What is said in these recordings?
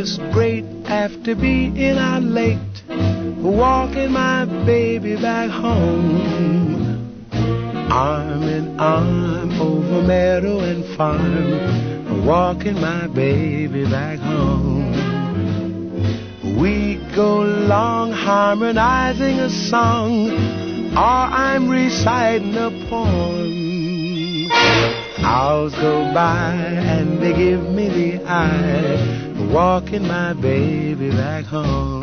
to after being out late, walking my baby back home. Arm in arm over meadow and farm, walking my baby back home. We go long harmonizing a song, or I'm reciting a poem. Hours go by and they give me the eye, walking my baby back home.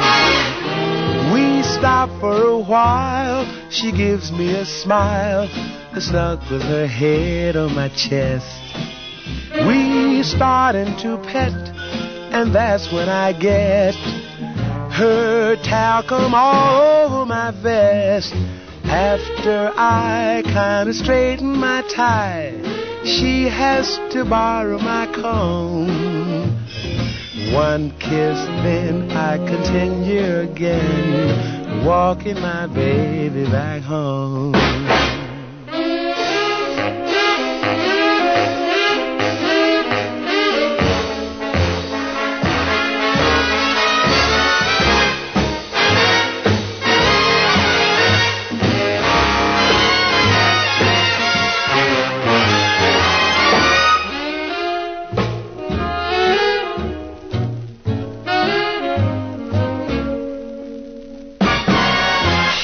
We stop for a while, she gives me a smile, snuggles her head on my chest. We starting to pet, and that's when I get her talcum all over my vest. After I kinda straighten my tie, she has to borrow my comb. One kiss, then I continue again, walking my baby back home.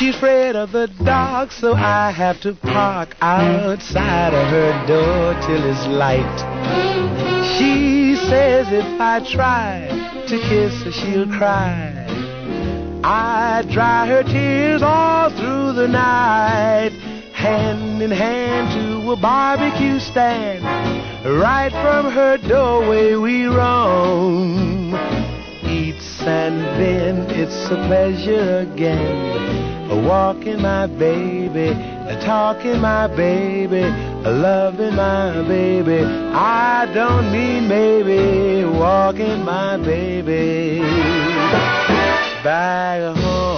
She's afraid of the dark, so I have to park outside of her door till it's light. She says if I try to kiss her, she'll cry. I dry her tears all through the night, hand in hand to a barbecue stand. Right from her doorway we roam. Eats and then it's a pleasure again. Walking my baby, talking my baby, loving my baby. I don't mean maybe walking my baby back home.